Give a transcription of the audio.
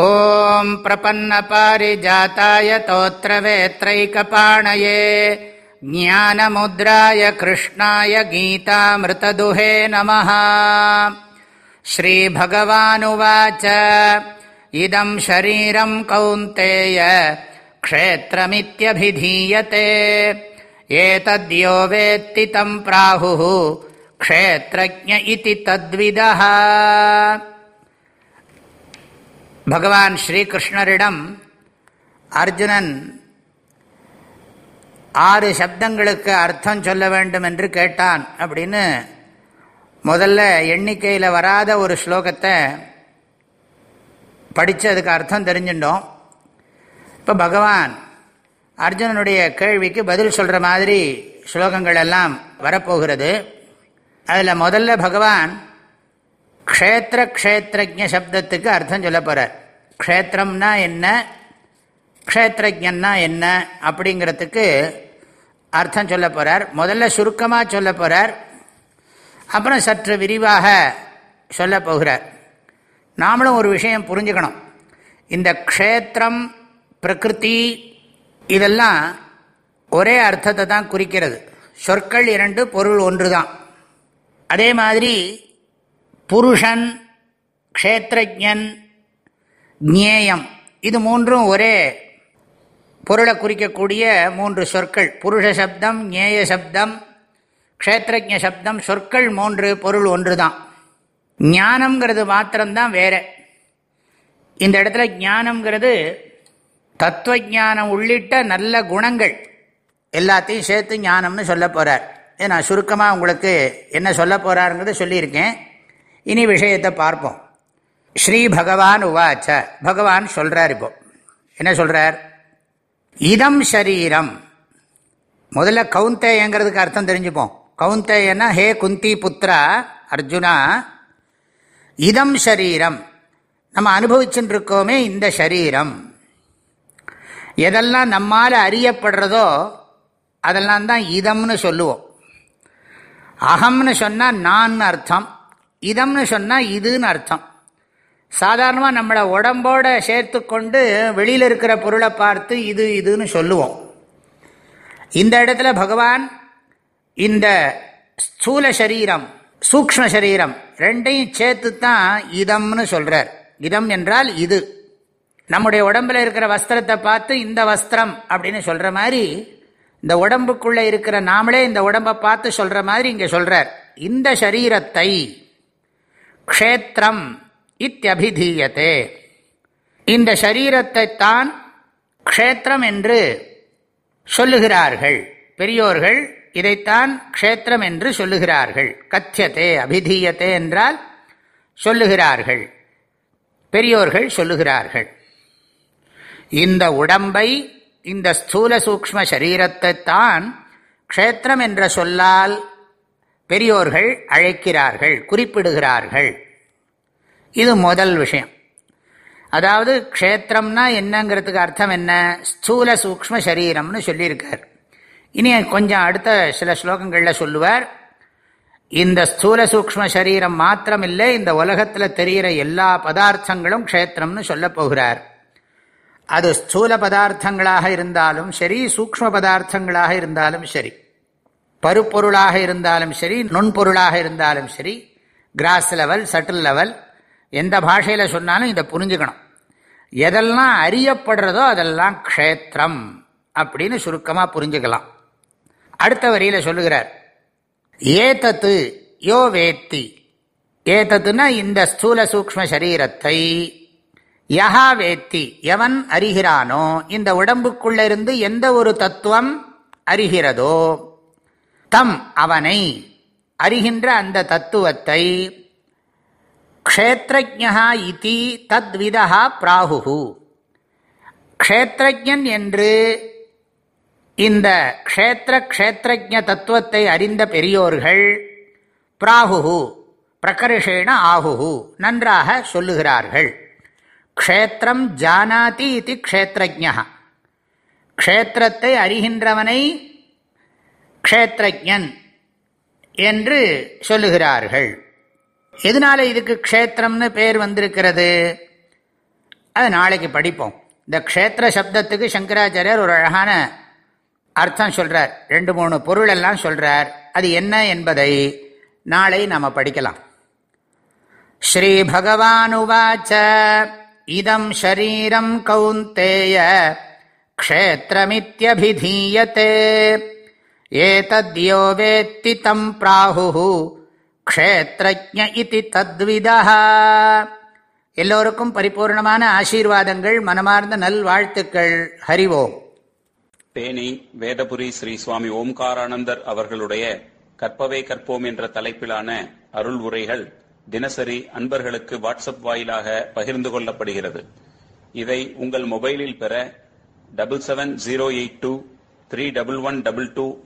ॐ प्रपन्नपारिजाताय तोत्रवेत्रैकपाणये ज्ञानमुद्राय कृष्णाय गीतामृतदुहे नमः श्रीभगवानुवाच इदं शरीरं कौन्तेय क्षेत्रमित्यभिधीयते एतद्यो वेत्ति तं प्राहुः क्षेत्रज्ञ इति तद्विदः பகவான் ஸ்ரீகிருஷ்ணரிடம் அர்ஜுனன் ஆறு சப்தங்களுக்கு அர்த்தம் சொல்ல வேண்டும் என்று கேட்டான் அப்படின்னு முதல்ல எண்ணிக்கையில் வராத ஒரு ஸ்லோகத்தை படித்து அதுக்கு அர்த்தம் தெரிஞ்சுட்டோம். இப்போ பகவான் அர்ஜுனனுடைய கேள்விக்கு பதில் சொல்கிற மாதிரி ஸ்லோகங்கள் எல்லாம் வரப்போகிறது. அதில் முதல்ல பகவான் க்ஷேத்திர க்ஷேத்திரஜ சப்தத்துக்கு அர்த்தம் சொல்ல போகிறார் க்ஷேத்திரம்னா என்ன? க்ஷேத்திரஜன்னா என்ன? அப்படிங்கிறதுக்கு அர்த்தம் சொல்ல போகிறார் முதல்ல சுருக்கமாக சொல்ல போகிறார் அப்புறம் சற்று விரிவாக சொல்ல போகிறார். நாமளும் ஒரு விஷயம் புரிஞ்சுக்கணும். இந்த க்ஷேத்திரம் பிரகிருதி இதெல்லாம் ஒரே அர்த்தத்தை தான் குறிக்கிறது. சொற்கள் இரண்டு பொருள் ஒன்று தான் அதே மாதிரி புருஷன் க்ஷேத்திரஜன் ஞேயம். இது மூன்றும் ஒரே பொருளை குறிக்கக்கூடிய மூன்று சொற்கள். புருஷ சப்தம் ஞேய சப்தம் க்ஷேத்திரஜ சப்தம் சொற்கள் மூன்று பொருள் ஒன்று தான் ஞானம்ங்கிறது மாத்திரம்தான் வேற. இந்த இடத்துல ஞானம்ங்கிறது தத்துவஜானம் உள்ளிட்ட நல்ல குணங்கள். எல்லாத்தையும் சேர்த்து ஞானம்னு சொல்ல போகிறார் நான் சுருக்கமாக உங்களுக்கு என்ன சொல்ல போகிறாருங்கிறத சொல்லியிருக்கேன். இனி விஷயத்தை பார்ப்போம். ஸ்ரீ பகவான் உவாச்ச. பகவான் சொல்கிறார் இப்போ. என்ன சொல்கிறார் இதம் ஷரீரம். முதல்ல கவுந்தேயங்கிறதுக்கு அர்த்தம் தெரிஞ்சுப்போம். கவுந்தேயன்னா ஹே குந்தி புத்திரா அர்ஜுனா. இதம் ஷரீரம். நம்ம அனுபவிச்சுட்டு இருக்கோமே இந்த ஷரீரம். எதெல்லாம் நம்மால் அறியப்படுறதோ அதெல்லாம் தான் இதம்னு சொல்லுவோம். அகம்னு சொன்னால் நான் அர்த்தம். இதம்னு சொன்னால் இதுன்னு அர்த்தம். சாதாரணமாக நம்மளை உடம்போட சேர்த்து கொண்டு வெளியில் இருக்கிற பொருளை பார்த்து இது இதுன்னு சொல்லுவோம். இந்த இடத்துல பகவான் இந்த ஸ்தூல சரீரம் சூக்ம சரீரம் ரெண்டையும் சேர்த்து தான் இதம்னு சொல்கிறார் இதம் என்றால் இது. நம்முடைய உடம்பில் இருக்கிற வஸ்திரத்தை பார்த்து இந்த வஸ்திரம் அப்படின்னு சொல்கிற மாதிரி இந்த உடம்புக்குள்ளே இருக்கிற நாமளே இந்த உடம்பை பார்த்து சொல்கிற மாதிரி இங்கே சொல்கிறார் இந்த சரீரத்தை க்ஷேத்திரம் இத்தியபிதீயத்தே இந்த சரீரத்தை தான் க்ஷேத்திரம் என்று சொல்லுகிறார்கள். பெரியோர்கள் இதைத்தான் க்ஷேத்திரம் என்று சொல்லுகிறார்கள். கத்தியத்தே அபிதீயத்தே என்றால் சொல்லுகிறார்கள். பெரியோர்கள் சொல்லுகிறார்கள். இந்த உடம்பை இந்த ஸ்தூல சூக்ம சரீரத்தை தான் க்ஷேத்திரம் என்ற சொல்லால் பெரியோர்கள் அழைக்கிறார்கள் குறிப்பிடுகிறார்கள். இது முதல் விஷயம். அதாவது க்ஷேத்திரம்னா என்னங்கிறதுக்கு அர்த்தம் என்ன? ஸ்தூல சூக்ம சரீரம்னு சொல்லியிருக்கார். இனி கொஞ்சம் அடுத்த சில ஸ்லோகங்களில் சொல்லுவார் இந்த ஸ்தூல சூக்ம சரீரம் மாத்திரம் இல்லை இந்த உலகத்தில் தெரிகிற எல்லா பதார்த்தங்களும் க்ஷேத்திரம்னு சொல்ல போகிறார். அது ஸ்தூல பதார்த்தங்களாக இருந்தாலும் சரி சூக்ம பதார்த்தங்களாக இருந்தாலும் சரி. பருப்பொருளாக இருந்தாலும் சரி நுண்பொருளாக இருந்தாலும் சரி கிராஸ் லெவல் சட்டில் லெவல் எந்த பாஷையில் சொன்னாலும் இதை புரிஞ்சுக்கணும். எதெல்லாம் அறியப்படுறதோ அதெல்லாம் க்ஷேத்திரம் அப்படின்னு சுருக்கமாக புரிஞ்சுக்கலாம். அடுத்த வரியில் சொல்லுகிறார். ஏதத்து யோ வேத்தி. ஏதத்துனா இந்த ஸ்தூல சூக்ம சரீரத்தை. யஹா வேத்தி எவன் அறிகிறானோ இந்த உடம்புக்குள்ள இருந்து எந்த ஒரு தத்துவம் அறிகிறதோ தம் அவனை அறிகின்ற அந்த தத்துவத்தை க்ஷேத்ரஜா இதி தத்விதா பிராகு க்ஷேத்ரஜன் என்று இந்த க்ஷேத்திர க்ஷேத்ரஜ தத்துவத்தை அறிந்த பெரியோர்கள் பிராகு பிரகர்ஷேண ஆகுஹு நன்றாக சொல்லுகிறார்கள். க்ஷேத்திரம் ஜானாதி இது க்ஷேத்ரஜா க்ஷேத்திரத்தை அறிகின்றவனை க்ஷேத்திரஜன் என்று சொல்லுகிறார்கள். எதனால இதுக்கு க்ஷேத்திரம்னு பேர் வந்திருக்கிறது? அது நாளைக்கு படிப்போம். இந்த க்ஷேத்திர சப்தத்துக்கு சங்கராச்சாரியர் ஒரு அழகான அர்த்தம் சொல்கிறார் ரெண்டு மூணு பொருள் எல்லாம் சொல்கிறார் அது என்ன என்பதை நாளை நாம் படிக்கலாம். ஸ்ரீ பகவான் உவாச்ச இதம் ஷரீரம் கௌந்தேய க்ஷேத்திரமித்யபிதீயத்தே ஏதத்யோ வேத்தி தம் பிராஹு க்ஷேத்ரஜ இதி தத்விதா எல்லோருக்கும் பரிபூர்ணமான ஆசீர்வாதங்கள் மனமார்ந்த நல்வாழ்த்துக்கள். ஹரிவோம் தேனி வேதபுரி ஸ்ரீ சுவாமி ஓம்காரானந்தர் அவர்களுடைய கற்பவே கற்போம் என்ற தலைப்பிலான அருள் உரைகள் தினசரி அன்பர்களுக்கு வாட்ஸ்அப் வாயிலாக பகிர்ந்து கொள்ளப்படுகிறது. இதை உங்கள் மொபைலில் பெற double seven zero eight two three double one double two